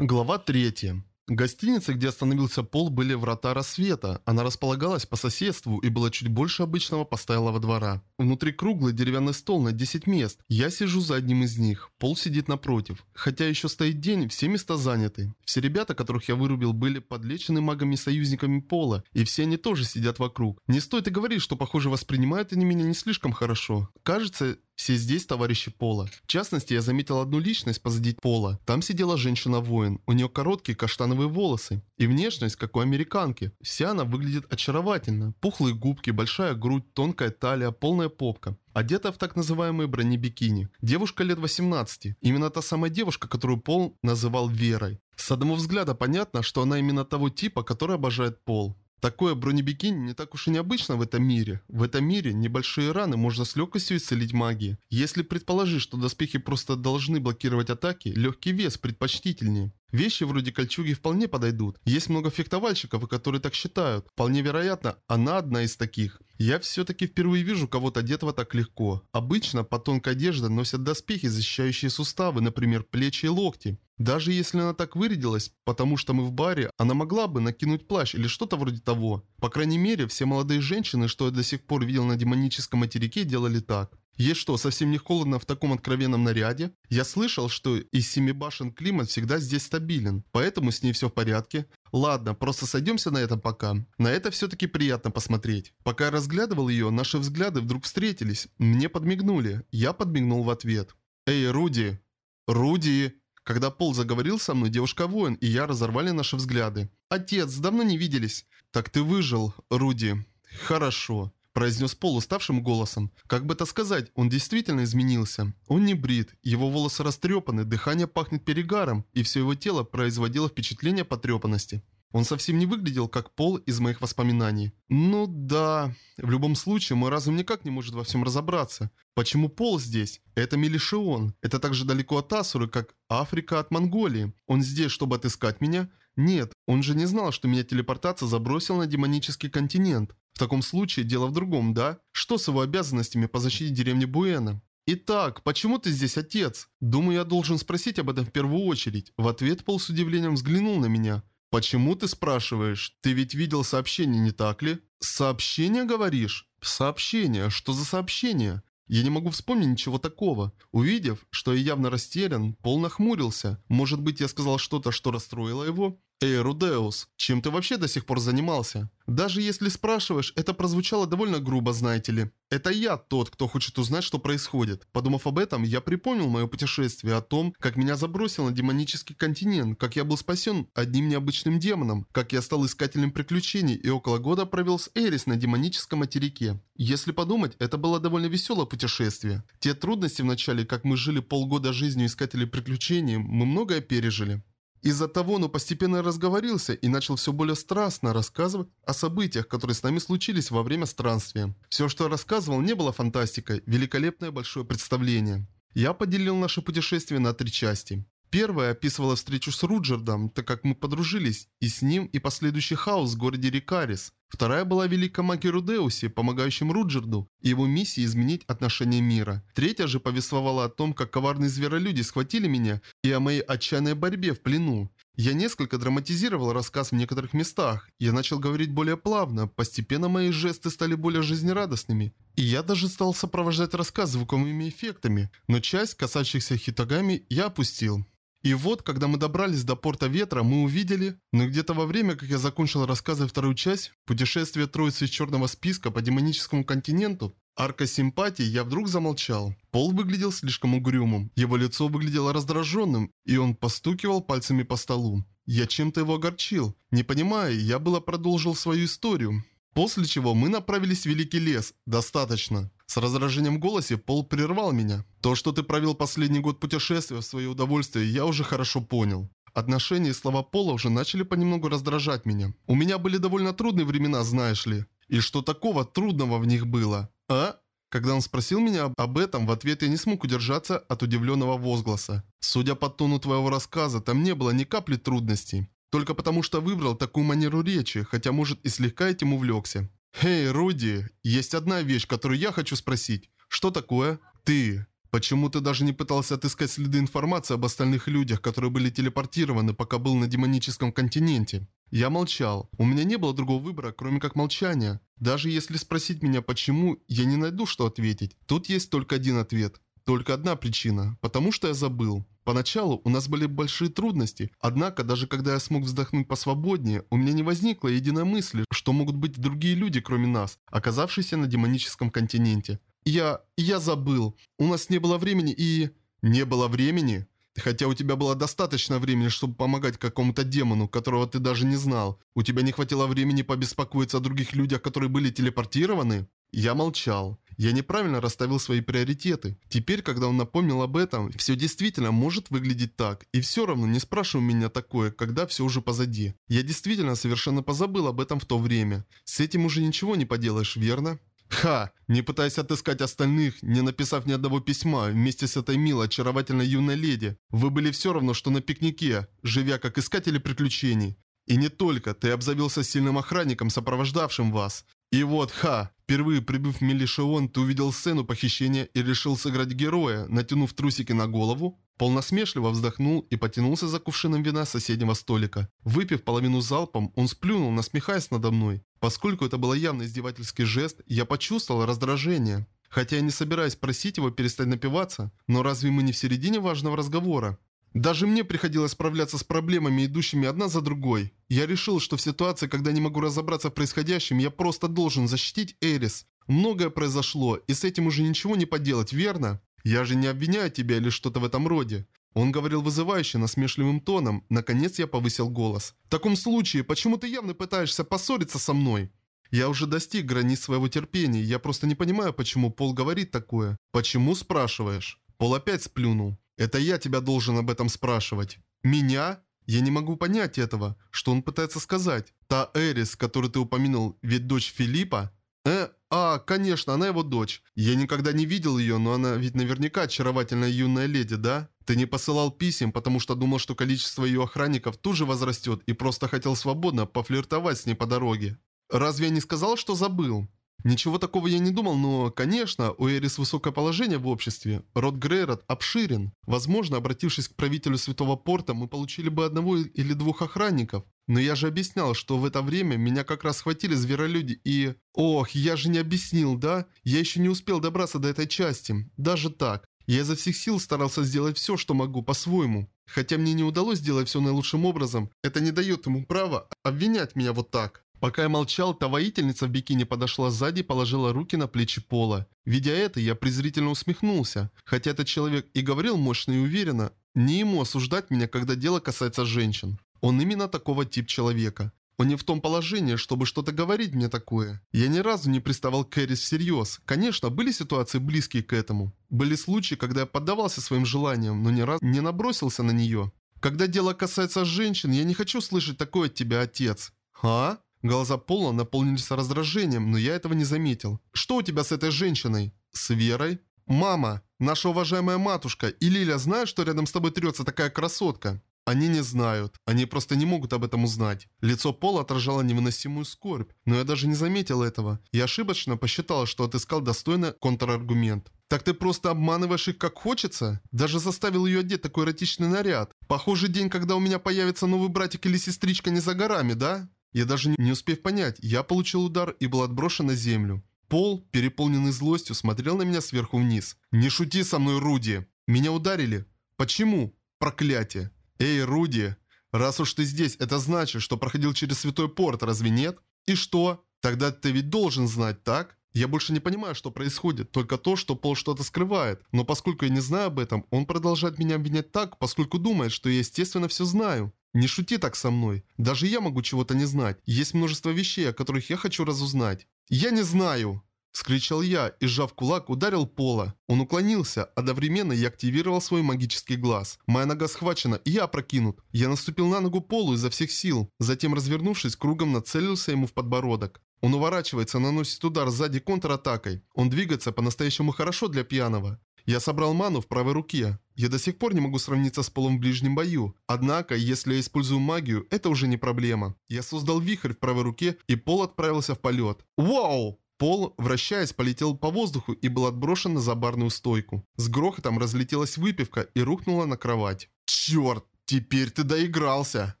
Глава 3. Гостиницы, где остановился Пол, были врата рассвета. Она располагалась по соседству и была чуть больше обычного постоялого двора. Внутри круглый деревянный стол на 10 мест. Я сижу за одним из них. Пол сидит напротив. Хотя еще стоит день, все места заняты. Все ребята, которых я вырубил, были подлечены магами-союзниками Пола, и все они тоже сидят вокруг. Не стоит и говорить, что, похоже, воспринимают они меня не слишком хорошо. Кажется, все здесь товарищи Пола. В частности, я заметил одну личность позади Пола. Там сидела женщина-воин. У нее короткие каштановые волосы. И внешность, как у американки. Вся она выглядит очаровательно. Пухлые губки, большая грудь, тонкая талия, полная попка. Одета в так называемые бронебикини. Девушка лет 18. Именно та самая девушка, которую Пол называл Верой. С одного взгляда понятно, что она именно того типа, который обожает Пол. Такое бронебикини не так уж и необычно в этом мире. В этом мире небольшие раны можно с легкостью исцелить магией. Если предположить, что доспехи просто должны блокировать атаки, легкий вес предпочтительнее. Вещи вроде кольчуги вполне подойдут. Есть много фехтовальщиков, которые так считают. Вполне вероятно, она одна из таких. Я все-таки впервые вижу кого-то одетого так легко. Обычно по тонкой одежде носят доспехи, защищающие суставы, например, плечи и локти. Даже если она так вырядилась, потому что мы в баре, она могла бы накинуть плащ или что-то вроде того. По крайней мере, все молодые женщины, что я до сих пор видел на демоническом материке, делали так. Ей что, совсем не холодно в таком откровенном наряде? Я слышал, что из семи башен климат всегда здесь стабилен, поэтому с ней все в порядке. Ладно, просто сойдемся на этом пока. На это все-таки приятно посмотреть. Пока я разглядывал ее, наши взгляды вдруг встретились. Мне подмигнули. Я подмигнул в ответ. «Эй, Руди!» «Руди!» Когда Пол заговорил со мной, девушка-воин и я разорвали наши взгляды. «Отец, давно не виделись». «Так ты выжил, Руди». «Хорошо» произнес Пол уставшим голосом. Как бы это сказать, он действительно изменился. Он не брит, его волосы растрепаны, дыхание пахнет перегаром, и все его тело производило впечатление потрепанности. Он совсем не выглядел как Пол из моих воспоминаний. Ну да, в любом случае мой разум никак не может во всем разобраться. Почему Пол здесь? Это Мелишион. Это так же далеко от Асуры, как Африка от Монголии. Он здесь, чтобы отыскать меня? Нет, он же не знал, что меня телепортация забросила на демонический континент. В таком случае дело в другом, да? Что с его обязанностями по защите деревни Буэна? «Итак, почему ты здесь, отец?» Думаю, я должен спросить об этом в первую очередь. В ответ Пол с удивлением взглянул на меня. «Почему ты спрашиваешь? Ты ведь видел сообщение, не так ли?» «Сообщение, говоришь?» «Сообщение? Что за сообщение?» Я не могу вспомнить ничего такого. Увидев, что я явно растерян, Пол нахмурился. Может быть, я сказал что-то, что расстроило его? «Эй, Рудеус, чем ты вообще до сих пор занимался?» Даже если спрашиваешь, это прозвучало довольно грубо, знаете ли. Это я тот, кто хочет узнать, что происходит. Подумав об этом, я припомнил мое путешествие о том, как меня забросил на демонический континент, как я был спасен одним необычным демоном, как я стал искателем приключений и около года провел с Эрис на демоническом материке. Если подумать, это было довольно веселое путешествие. Те трудности в начале, как мы жили полгода жизнью искателей приключений, мы многое пережили. Из-за того он постепенно разговорился и начал все более страстно рассказывать о событиях, которые с нами случились во время странствия. Все, что я рассказывал, не было фантастикой, великолепное большое представление. Я поделил наше путешествие на три части. Первая описывала встречу с Руджердом, так как мы подружились, и с ним и последующий хаос в городе Рикарис. Вторая была о великом маге Рудеусе, помогающем Руджерду, и его миссии изменить отношение мира. Третья же повествовала о том, как коварные зверолюди схватили меня, и о моей отчаянной борьбе в плену. Я несколько драматизировал рассказ в некоторых местах. Я начал говорить более плавно, постепенно мои жесты стали более жизнерадостными. И я даже стал сопровождать рассказ звуковыми эффектами, но часть, касающихся хитагами, я опустил. И вот, когда мы добрались до порта ветра, мы увидели, но где-то во время, как я закончил рассказывать вторую часть, путешествие троицы из черного списка по демоническому континенту, арка симпатии, я вдруг замолчал. Пол выглядел слишком угрюмым, его лицо выглядело раздраженным, и он постукивал пальцами по столу. Я чем-то его огорчил. Не понимая, я было продолжил свою историю. После чего мы направились в Великий лес. Достаточно. С раздражением в голосе Пол прервал меня. То, что ты провел последний год путешествия в свое удовольствие, я уже хорошо понял. Отношения и слова Пола уже начали понемногу раздражать меня. У меня были довольно трудные времена, знаешь ли. И что такого трудного в них было? А? Когда он спросил меня об этом, в ответ я не смог удержаться от удивленного возгласа. Судя по тону твоего рассказа, там не было ни капли трудностей. Только потому что выбрал такую манеру речи, хотя может и слегка этим увлекся. «Эй, Руди, есть одна вещь, которую я хочу спросить. Что такое? Ты. Почему ты даже не пытался отыскать следы информации об остальных людях, которые были телепортированы, пока был на демоническом континенте? Я молчал. У меня не было другого выбора, кроме как молчания. Даже если спросить меня почему, я не найду, что ответить. Тут есть только один ответ. Только одна причина. Потому что я забыл. Поначалу у нас были большие трудности, однако даже когда я смог вздохнуть посвободнее, у меня не возникла единой мысли, что могут быть другие люди, кроме нас, оказавшиеся на демоническом континенте. Я... я забыл. У нас не было времени и... Не было времени? Хотя у тебя было достаточно времени, чтобы помогать какому-то демону, которого ты даже не знал. У тебя не хватило времени побеспокоиться о других людях, которые были телепортированы? Я молчал. Я неправильно расставил свои приоритеты. Теперь, когда он напомнил об этом, все действительно может выглядеть так. И все равно не спрашивай меня такое, когда все уже позади. Я действительно совершенно позабыл об этом в то время. С этим уже ничего не поделаешь, верно? Ха! Не пытаясь отыскать остальных, не написав ни одного письма вместе с этой милой, очаровательной юной леди, вы были все равно, что на пикнике, живя как искатели приключений. И не только, ты обзавелся сильным охранником, сопровождавшим вас. И вот, ха, впервые прибыв в Мелишеон, ты увидел сцену похищения и решил сыграть героя, натянув трусики на голову? Полносмешливо вздохнул и потянулся за кувшином вина соседнего столика. Выпив половину залпом, он сплюнул, насмехаясь надо мной. Поскольку это был явно издевательский жест, я почувствовал раздражение. Хотя я не собираюсь просить его перестать напиваться, но разве мы не в середине важного разговора? Даже мне приходилось справляться с проблемами, идущими одна за другой. Я решил, что в ситуации, когда не могу разобраться в происходящем, я просто должен защитить Эрис. Многое произошло, и с этим уже ничего не поделать, верно? Я же не обвиняю тебя или что-то в этом роде. Он говорил вызывающе, насмешливым тоном. Наконец я повысил голос. «В таком случае, почему ты явно пытаешься поссориться со мной?» Я уже достиг границ своего терпения, я просто не понимаю, почему Пол говорит такое. «Почему?» спрашиваешь? Пол опять сплюнул. «Это я тебя должен об этом спрашивать». «Меня?» Я не могу понять этого. Что он пытается сказать? Та Эрис, которую ты упомянул, ведь дочь Филиппа? Э, а, конечно, она его дочь. Я никогда не видел ее, но она ведь наверняка очаровательная юная леди, да? Ты не посылал писем, потому что думал, что количество ее охранников тут же возрастет и просто хотел свободно пофлиртовать с ней по дороге. Разве я не сказал, что забыл? Ничего такого я не думал, но, конечно, у Эрис высокое положение в обществе. Род Грейрот обширен. Возможно, обратившись к правителю Святого Порта, мы получили бы одного или двух охранников. Но я же объяснял, что в это время меня как раз схватили зверолюди и... Ох, я же не объяснил, да? Я еще не успел добраться до этой части. Даже так. Я изо всех сил старался сделать все, что могу, по-своему. Хотя мне не удалось сделать все наилучшим образом, это не дает ему права обвинять меня вот так. Пока я молчал, та воительница в бикини подошла сзади и положила руки на плечи Пола. Видя это, я презрительно усмехнулся. Хотя этот человек и говорил мощно и уверенно, не ему осуждать меня, когда дело касается женщин. Он именно такого тип человека. Он не в том положении, чтобы что-то говорить мне такое. Я ни разу не приставал к Эрис всерьез. Конечно, были ситуации близкие к этому. Были случаи, когда я поддавался своим желаниям, но ни разу не набросился на нее. Когда дело касается женщин, я не хочу слышать такое от тебя, отец. А? Глаза Пола наполнились раздражением, но я этого не заметил. Что у тебя с этой женщиной? С Верой? Мама, наша уважаемая матушка и Лиля знают, что рядом с тобой трется такая красотка? Они не знают. Они просто не могут об этом узнать. Лицо Пола отражало невыносимую скорбь, но я даже не заметил этого. Я ошибочно посчитал, что отыскал достойный контраргумент. Так ты просто обманываешь их как хочется? Даже заставил ее одеть такой эротичный наряд. Похожий день, когда у меня появится новый братик или сестричка не за горами, да? Я даже не успев понять, я получил удар и был отброшен на землю. Пол, переполненный злостью, смотрел на меня сверху вниз. «Не шути со мной, Руди! Меня ударили! Почему? Проклятие! «Эй, Руди, раз уж ты здесь, это значит, что проходил через Святой Порт, разве нет? И что? Тогда ты ведь должен знать, так?» Я больше не понимаю, что происходит, только то, что Пол что-то скрывает. Но поскольку я не знаю об этом, он продолжает меня обвинять так, поскольку думает, что я естественно все знаю. Не шути так со мной. Даже я могу чего-то не знать. Есть множество вещей, о которых я хочу разузнать. Я не знаю. Скричал я и, сжав кулак, ударил Пола. Он уклонился, одновременно я активировал свой магический глаз. Моя нога схвачена, и я опрокинут. Я наступил на ногу Полу изо всех сил. Затем, развернувшись, кругом нацелился ему в подбородок. Он уворачивается, наносит удар сзади контратакой. Он двигается по-настоящему хорошо для пьяного. Я собрал ману в правой руке. Я до сих пор не могу сравниться с полом в ближнем бою. Однако, если я использую магию, это уже не проблема. Я создал вихрь в правой руке, и пол отправился в полет. Вау! Пол, вращаясь, полетел по воздуху и был отброшен на забарную стойку. С грохотом разлетелась выпивка и рухнула на кровать. «Черт, теперь ты доигрался!»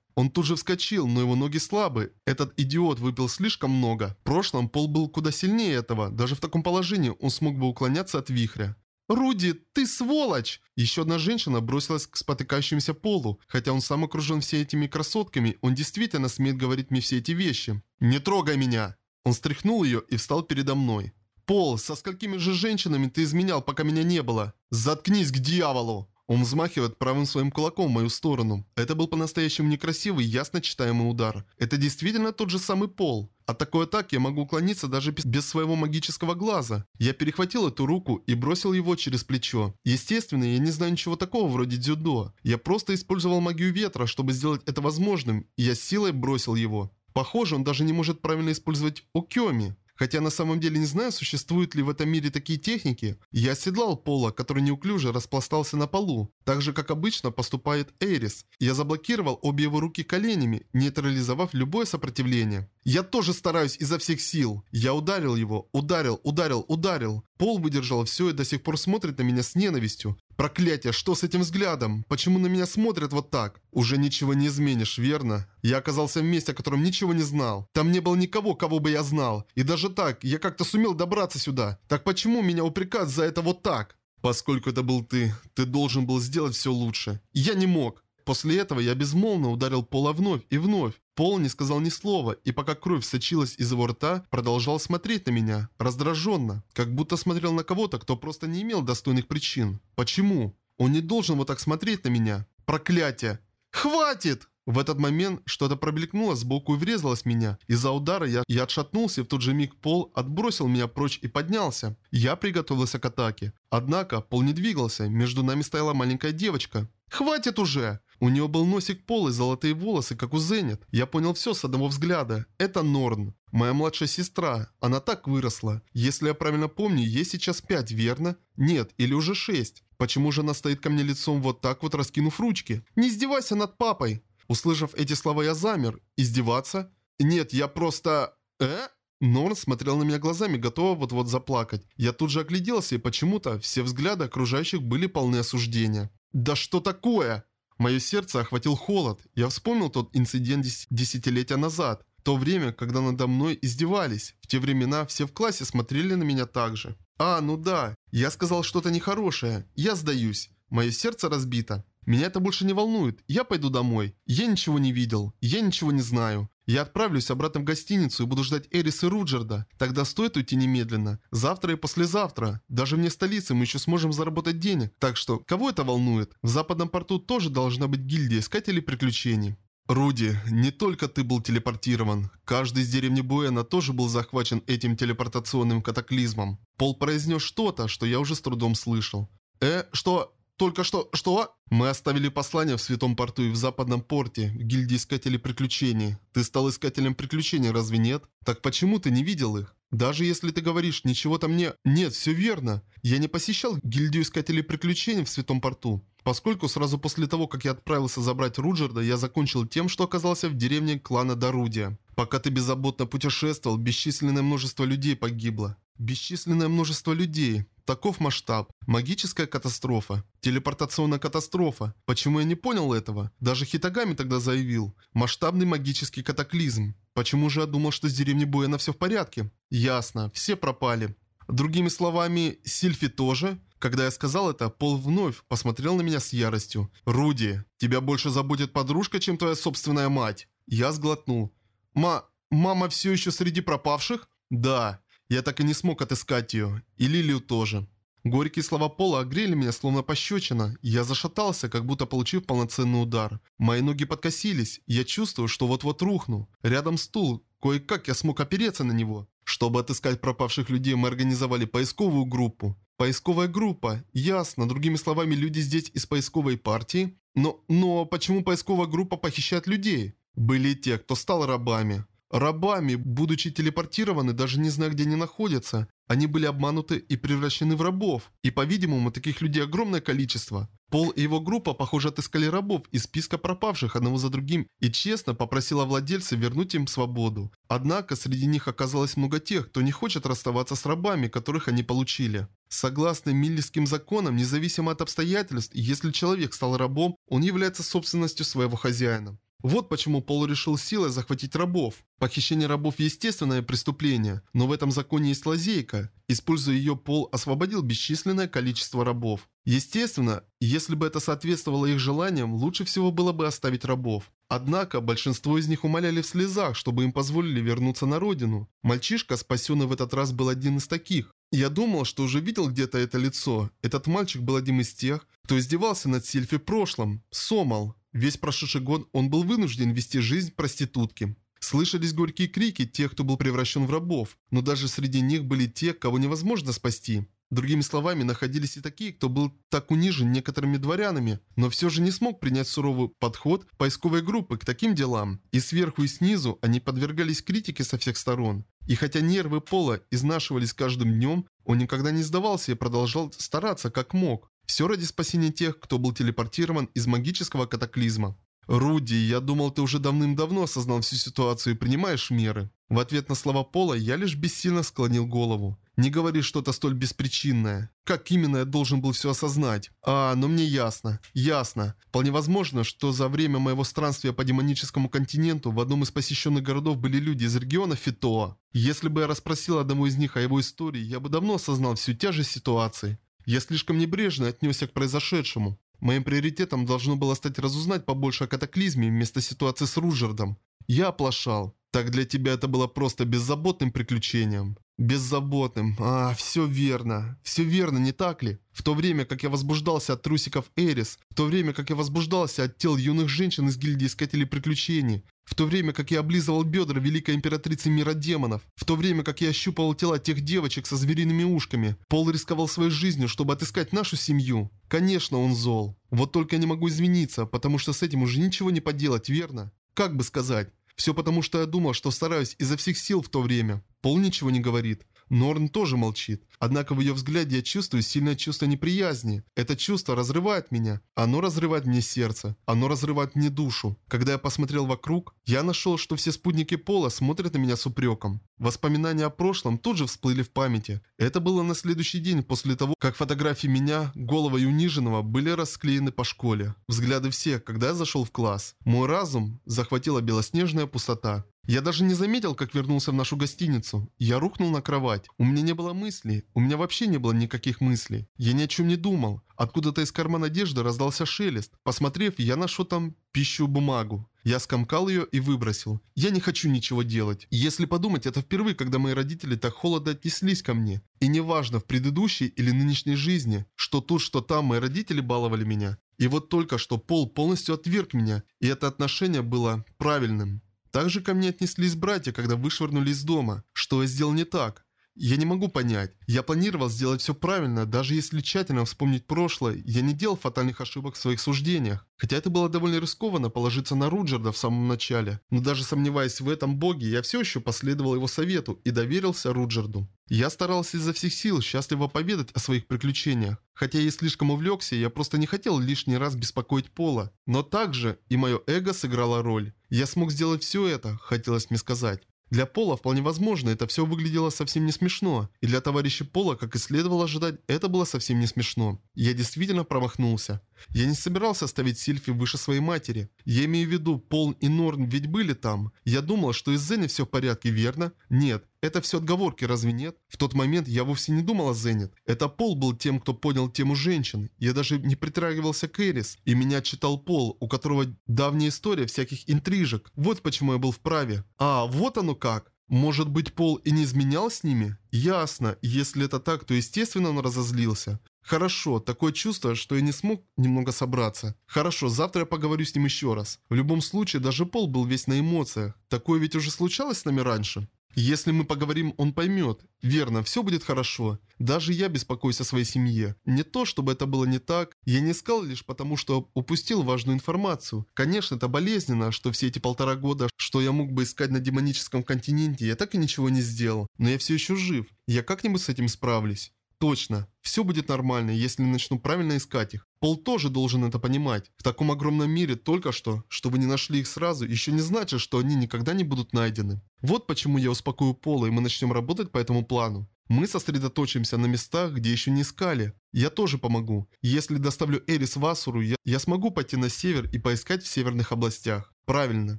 Он тут же вскочил, но его ноги слабы. Этот идиот выпил слишком много. В прошлом Пол был куда сильнее этого. Даже в таком положении он смог бы уклоняться от вихря. «Руди, ты сволочь!» Еще одна женщина бросилась к спотыкающемуся Полу. Хотя он сам окружен все этими красотками, он действительно смеет говорить мне все эти вещи. «Не трогай меня!» Он стряхнул ее и встал передо мной. «Пол, со сколькими же женщинами ты изменял, пока меня не было?» «Заткнись к дьяволу!» Он взмахивает правым своим кулаком в мою сторону. Это был по-настоящему некрасивый, ясно читаемый удар. Это действительно тот же самый пол. От такой атаки я могу уклониться даже без своего магического глаза. Я перехватил эту руку и бросил его через плечо. Естественно, я не знаю ничего такого вроде дзюдо. Я просто использовал магию ветра, чтобы сделать это возможным, и я силой бросил его. Похоже, он даже не может правильно использовать окёми. Хотя на самом деле не знаю, существуют ли в этом мире такие техники. Я оседлал Пола, который неуклюже распластался на полу. Так же, как обычно поступает Эрис. Я заблокировал обе его руки коленями, нейтрализовав любое сопротивление. Я тоже стараюсь изо всех сил. Я ударил его, ударил, ударил, ударил. Пол выдержал все и до сих пор смотрит на меня с ненавистью. Проклятие, что с этим взглядом? Почему на меня смотрят вот так? Уже ничего не изменишь, верно? Я оказался в месте, о котором ничего не знал. Там не было никого, кого бы я знал. И даже так, я как-то сумел добраться сюда. Так почему меня упрекать за это вот так? Поскольку это был ты, ты должен был сделать все лучше. Я не мог. После этого я безмолвно ударил Пола вновь и вновь. Пол не сказал ни слова, и пока кровь сочилась из его рта, продолжал смотреть на меня, раздраженно, как будто смотрел на кого-то, кто просто не имел достойных причин. Почему? Он не должен вот так смотреть на меня. Проклятие! Хватит! В этот момент что-то пробликнуло сбоку и врезалось в меня. Из-за удара я, я отшатнулся, и в тот же миг Пол отбросил меня прочь и поднялся. Я приготовился к атаке. Однако Пол не двигался, между нами стояла маленькая девочка. «Хватит уже!» У нее был носик полый, золотые волосы, как у Зенит. Я понял все с одного взгляда. Это Норн. Моя младшая сестра. Она так выросла. Если я правильно помню, ей сейчас пять, верно? Нет, или уже шесть. Почему же она стоит ко мне лицом вот так вот, раскинув ручки? Не издевайся над папой. Услышав эти слова, я замер. Издеваться? Нет, я просто... Э? Норн смотрел на меня глазами, готова вот-вот заплакать. Я тут же огляделся, и почему-то все взгляды окружающих были полны осуждения. «Да что такое?» Мое сердце охватил холод. Я вспомнил тот инцидент дес десятилетия назад. То время, когда надо мной издевались. В те времена все в классе смотрели на меня так же. А, ну да. Я сказал что-то нехорошее. Я сдаюсь. Мое сердце разбито. Меня это больше не волнует. Я пойду домой. Я ничего не видел. Я ничего не знаю. Я отправлюсь обратно в гостиницу и буду ждать Эрис и Руджерда. Тогда стоит уйти немедленно. Завтра и послезавтра. Даже вне столицы мы еще сможем заработать денег. Так что, кого это волнует? В западном порту тоже должна быть гильдия искателей приключений. Руди, не только ты был телепортирован. Каждый из деревни Буэна тоже был захвачен этим телепортационным катаклизмом. Пол произнес что-то, что я уже с трудом слышал. Э, что? Только что... Что? Мы оставили послание в Святом Порту и в Западном Порте, в гильдии Искателей Приключений. Ты стал Искателем Приключений, разве нет? Так почему ты не видел их? Даже если ты говоришь, ничего там не... Нет, все верно. Я не посещал гильдию Искателей Приключений в Святом Порту. Поскольку сразу после того, как я отправился забрать Руджерда, я закончил тем, что оказался в деревне клана Дарудия. Пока ты беззаботно путешествовал, бесчисленное множество людей погибло. Бесчисленное множество людей. Таков масштаб. Магическая катастрофа. Телепортационная катастрофа. Почему я не понял этого? Даже Хитагами тогда заявил. Масштабный магический катаклизм. Почему же я думал, что с деревней Буэна все в порядке? Ясно. Все пропали. Другими словами, Сильфи тоже? Когда я сказал это, Пол вновь посмотрел на меня с яростью. «Руди, тебя больше заботит подружка, чем твоя собственная мать?» Я сглотнул. «Ма... мама все еще среди пропавших?» «Да. Я так и не смог отыскать ее. И Лилию тоже. Горькие слова Пола огрели меня словно пощечина. Я зашатался, как будто получив полноценный удар. Мои ноги подкосились. Я чувствую, что вот-вот рухну. Рядом стул. Кое-как я смог опереться на него. Чтобы отыскать пропавших людей, мы организовали поисковую группу. Поисковая группа. Ясно. Другими словами, люди здесь из поисковой партии. Но, но почему поисковая группа похищает людей? Были те, кто стал рабами. Рабами, будучи телепортированы, даже не зная, где они находятся. Они были обмануты и превращены в рабов. И, по-видимому, таких людей огромное количество. Пол и его группа, похоже, отыскали рабов из списка пропавших одного за другим и честно попросила владельца вернуть им свободу. Однако среди них оказалось много тех, кто не хочет расставаться с рабами, которых они получили. Согласно миллиским законам, независимо от обстоятельств, если человек стал рабом, он является собственностью своего хозяина. Вот почему Пол решил силой захватить рабов. Похищение рабов – естественное преступление, но в этом законе есть лазейка. Используя ее, Пол освободил бесчисленное количество рабов. Естественно, если бы это соответствовало их желаниям, лучше всего было бы оставить рабов. Однако, большинство из них умоляли в слезах, чтобы им позволили вернуться на родину. Мальчишка, спасенный в этот раз, был один из таких. Я думал, что уже видел где-то это лицо. Этот мальчик был одним из тех, кто издевался над Сильфи в прошлом. Сомал. Весь прошедший год он был вынужден вести жизнь проститутки. Слышались горькие крики тех, кто был превращен в рабов, но даже среди них были те, кого невозможно спасти. Другими словами, находились и такие, кто был так унижен некоторыми дворянами, но все же не смог принять суровый подход поисковой группы к таким делам. И сверху и снизу они подвергались критике со всех сторон. И хотя нервы Пола изнашивались каждым днем, он никогда не сдавался и продолжал стараться как мог. Все ради спасения тех, кто был телепортирован из магического катаклизма. «Руди, я думал, ты уже давным-давно осознал всю ситуацию и принимаешь меры». В ответ на слова Пола я лишь бессильно склонил голову. «Не говори что-то столь беспричинное. Как именно я должен был все осознать? А, ну мне ясно. Ясно. Вполне возможно, что за время моего странствия по демоническому континенту в одном из посещенных городов были люди из региона Фитоа. Если бы я расспросил одному из них о его истории, я бы давно осознал всю тяжесть ситуации. Я слишком небрежно отнесся к произошедшему. Моим приоритетом должно было стать разузнать побольше о катаклизме вместо ситуации с Ружердом. Я оплошал. Так для тебя это было просто беззаботным приключением. Беззаботным. А, все верно. Все верно, не так ли? В то время, как я возбуждался от трусиков Эрис, в то время, как я возбуждался от тел юных женщин из гильдии Искателей Приключений, в то время, как я облизывал бедра Великой Императрицы Мира Демонов, в то время, как я ощупывал тела тех девочек со звериными ушками, Пол рисковал своей жизнью, чтобы отыскать нашу семью. Конечно, он зол. Вот только я не могу извиниться, потому что с этим уже ничего не поделать, верно? Как бы сказать? Все потому, что я думал, что стараюсь изо всех сил в то время. Пол ничего не говорит. Норн тоже молчит. Однако в ее взгляде я чувствую сильное чувство неприязни. Это чувство разрывает меня. Оно разрывает мне сердце. Оно разрывает мне душу. Когда я посмотрел вокруг, я нашел, что все спутники Пола смотрят на меня с упреком. Воспоминания о прошлом тут же всплыли в памяти. Это было на следующий день после того, как фотографии меня, голого и униженного, были расклеены по школе. Взгляды всех, когда я зашел в класс. Мой разум захватила белоснежная пустота. Я даже не заметил, как вернулся в нашу гостиницу. Я рухнул на кровать. У меня не было мыслей. У меня вообще не было никаких мыслей. Я ни о чем не думал. Откуда-то из кармана одежды раздался шелест. Посмотрев, я нашел там пищу бумагу. Я скомкал ее и выбросил. Я не хочу ничего делать. Если подумать, это впервые, когда мои родители так холодно отнеслись ко мне. И неважно, в предыдущей или нынешней жизни, что тут, что там мои родители баловали меня. И вот только что Пол полностью отверг меня, и это отношение было правильным. Также ко мне отнеслись братья, когда вышвырнули из дома. Что я сделал не так? Я не могу понять. Я планировал сделать все правильно, даже если тщательно вспомнить прошлое, я не делал фатальных ошибок в своих суждениях. Хотя это было довольно рискованно положиться на Руджерда в самом начале. Но даже сомневаясь в этом боге, я все еще последовал его совету и доверился Руджерду. Я старался изо всех сил счастливо поведать о своих приключениях. Хотя я слишком увлекся, я просто не хотел лишний раз беспокоить Пола. Но также и мое эго сыграло роль. Я смог сделать все это, хотелось мне сказать. Для Пола вполне возможно, это все выглядело совсем не смешно. И для товарища Пола, как и следовало ожидать, это было совсем не смешно. Я действительно промахнулся. Я не собирался ставить Сильфи выше своей матери. Я имею в виду, Пол и Норн ведь были там. Я думал, что из Зене все в порядке, верно? Нет, это все отговорки, разве нет? В тот момент я вовсе не думал о Зенит. Это Пол был тем, кто понял тему женщин. Я даже не притрагивался к Эрис. И меня читал Пол, у которого давняя история всяких интрижек. Вот почему я был вправе. А, вот оно как. Может быть, Пол и не изменял с ними? Ясно. Если это так, то естественно он разозлился. Хорошо, такое чувство, что я не смог немного собраться. Хорошо, завтра я поговорю с ним еще раз. В любом случае, даже Пол был весь на эмоциях. Такое ведь уже случалось с нами раньше. Если мы поговорим, он поймет. Верно, все будет хорошо. Даже я беспокоюсь о своей семье. Не то, чтобы это было не так. Я не сказал лишь потому, что упустил важную информацию. Конечно, это болезненно, что все эти полтора года, что я мог бы искать на демоническом континенте, я так и ничего не сделал. Но я все еще жив. Я как-нибудь с этим справлюсь. Точно. Все будет нормально, если начну правильно искать их. Пол тоже должен это понимать. В таком огромном мире только что, чтобы не нашли их сразу, еще не значит, что они никогда не будут найдены. Вот почему я успокою Пола, и мы начнем работать по этому плану. Мы сосредоточимся на местах, где еще не искали. Я тоже помогу. Если доставлю Эрис в Асуру, я, я смогу пойти на север и поискать в северных областях. Правильно.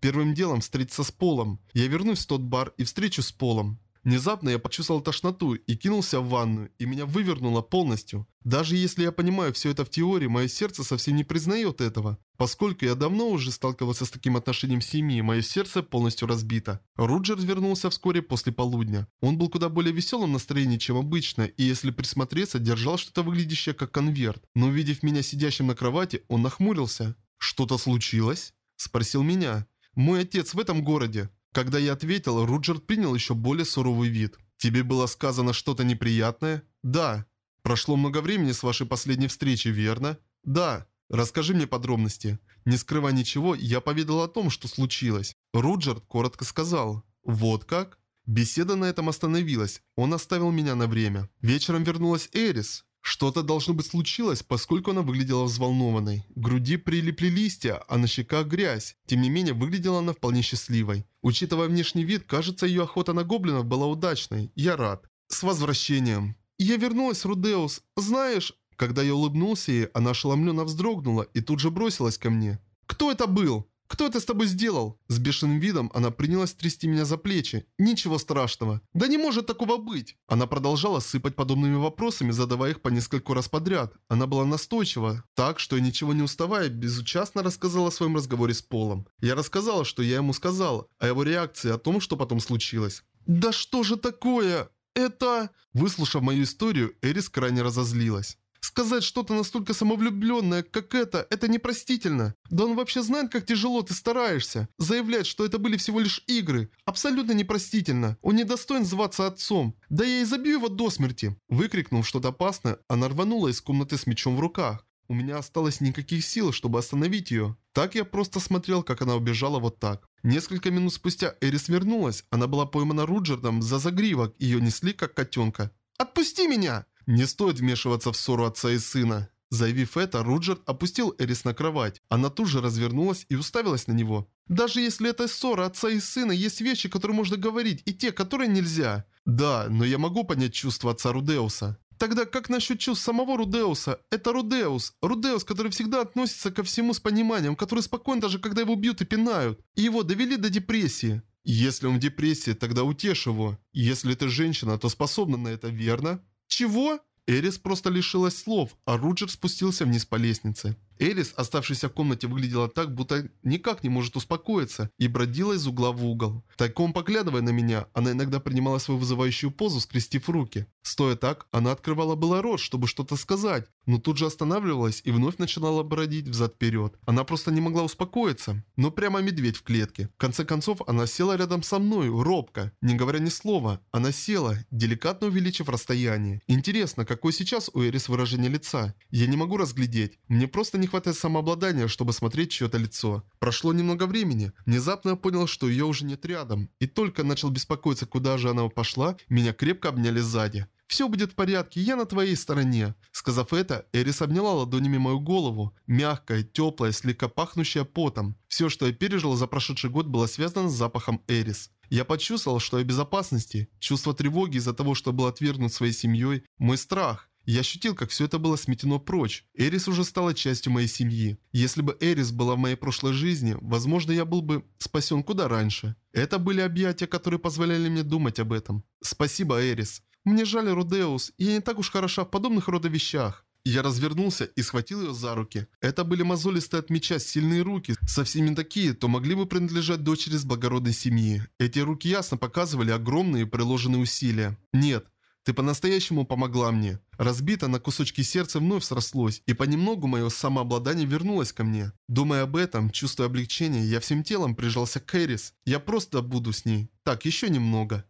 Первым делом встретиться с Полом. Я вернусь в тот бар и встречу с Полом. Внезапно я почувствовал тошноту и кинулся в ванную, и меня вывернуло полностью. Даже если я понимаю все это в теории, мое сердце совсем не признает этого. Поскольку я давно уже сталкивался с таким отношением семьи, мое сердце полностью разбито. Руджер вернулся вскоре после полудня. Он был куда более веселым настроении, чем обычно, и если присмотреться, держал что-то выглядящее как конверт. Но увидев меня сидящим на кровати, он нахмурился. «Что-то случилось?» – спросил меня. «Мой отец в этом городе». Когда я ответил, Руджерт принял еще более суровый вид. «Тебе было сказано что-то неприятное?» «Да». «Прошло много времени с вашей последней встречи, верно?» «Да». «Расскажи мне подробности». Не скрывая ничего, я поведал о том, что случилось. Руджерт коротко сказал. «Вот как?» Беседа на этом остановилась. Он оставил меня на время. Вечером вернулась Эрис. Что-то должно быть случилось, поскольку она выглядела взволнованной. К груди прилипли листья, а на щеках грязь. Тем не менее, выглядела она вполне счастливой. Учитывая внешний вид, кажется, ее охота на гоблинов была удачной. Я рад. С возвращением. Я вернулась, Рудеус. Знаешь... Когда я улыбнулся ей, она ошеломленно вздрогнула и тут же бросилась ко мне. «Кто это был?» «Кто это с тобой сделал?» С бешеным видом она принялась трясти меня за плечи. «Ничего страшного. Да не может такого быть!» Она продолжала сыпать подобными вопросами, задавая их по нескольку раз подряд. Она была настойчива, так, что я ничего не уставая, безучастно рассказала о своем разговоре с Полом. Я рассказала, что я ему сказал, о его реакции, о том, что потом случилось. «Да что же такое? Это...» Выслушав мою историю, Эрис крайне разозлилась. Сказать что-то настолько самовлюбленное, как это, это непростительно. Да он вообще знает, как тяжело ты стараешься. Заявлять, что это были всего лишь игры, абсолютно непростительно. Он не достоин зваться отцом. Да я и забью его до смерти. Выкрикнув что-то опасное, она рванула из комнаты с мечом в руках. У меня осталось никаких сил, чтобы остановить ее. Так я просто смотрел, как она убежала вот так. Несколько минут спустя Эрис вернулась. Она была поймана Руджердом за загривок, ее несли как котенка. «Отпусти меня!» Не стоит вмешиваться в ссору отца и сына. Заявив это, Руджер опустил Эрис на кровать. Она тут же развернулась и уставилась на него. «Даже если это ссора отца и сына, есть вещи, которые можно говорить, и те, которые нельзя». «Да, но я могу понять чувства отца Рудеуса». Тогда как насчет чувств самого Рудеуса? Это Рудеус. Рудеус, который всегда относится ко всему с пониманием, который спокоен даже когда его бьют и пинают. И его довели до депрессии. Если он в депрессии, тогда утешь его. Если ты женщина, то способна на это, верно? «Чего?» Эрис просто лишилась слов, а Руджер спустился вниз по лестнице. Эрис, оставшаяся в комнате, выглядела так, будто никак не может успокоиться, и бродила из угла в угол. Тайком поглядывая на меня, она иногда принимала свою вызывающую позу, скрестив руки. Стоя так, она открывала было рот, чтобы что-то сказать, но тут же останавливалась и вновь начинала бродить взад-вперед. Она просто не могла успокоиться. Но прямо медведь в клетке. В конце концов, она села рядом со мной, робко, не говоря ни слова. Она села, деликатно увеличив расстояние. Интересно, какое сейчас у Эрис выражение лица? Я не могу разглядеть. Мне просто не хватает самообладания, чтобы смотреть чье-то лицо. Прошло немного времени. Внезапно я понял, что ее уже нет рядом. И только начал беспокоиться, куда же она пошла, меня крепко обняли сзади. «Все будет в порядке, я на твоей стороне». Сказав это, Эрис обняла ладонями мою голову. Мягкая, теплая, слегка пахнущая потом. Все, что я пережил за прошедший год, было связано с запахом Эрис. Я почувствовал, что я в безопасности. Чувство тревоги из-за того, что был отвергнут своей семьей. Мой страх. Я ощутил, как все это было сметено прочь. Эрис уже стала частью моей семьи. Если бы Эрис была в моей прошлой жизни, возможно, я был бы спасен куда раньше. Это были объятия, которые позволяли мне думать об этом. Спасибо, Эрис. Мне жаль, Рудеус, я не так уж хороша в подобных рода вещах. Я развернулся и схватил ее за руки. Это были мозолистые от меча сильные руки, совсем не такие, то могли бы принадлежать дочери с благородной семьи. Эти руки ясно показывали огромные приложенные усилия. Нет, Ты по-настоящему помогла мне. Разбито на кусочки сердца вновь срослось, и понемногу мое самообладание вернулось ко мне. Думая об этом, чувствуя облегчение, я всем телом прижался к Эрис. Я просто буду с ней. Так, еще немного.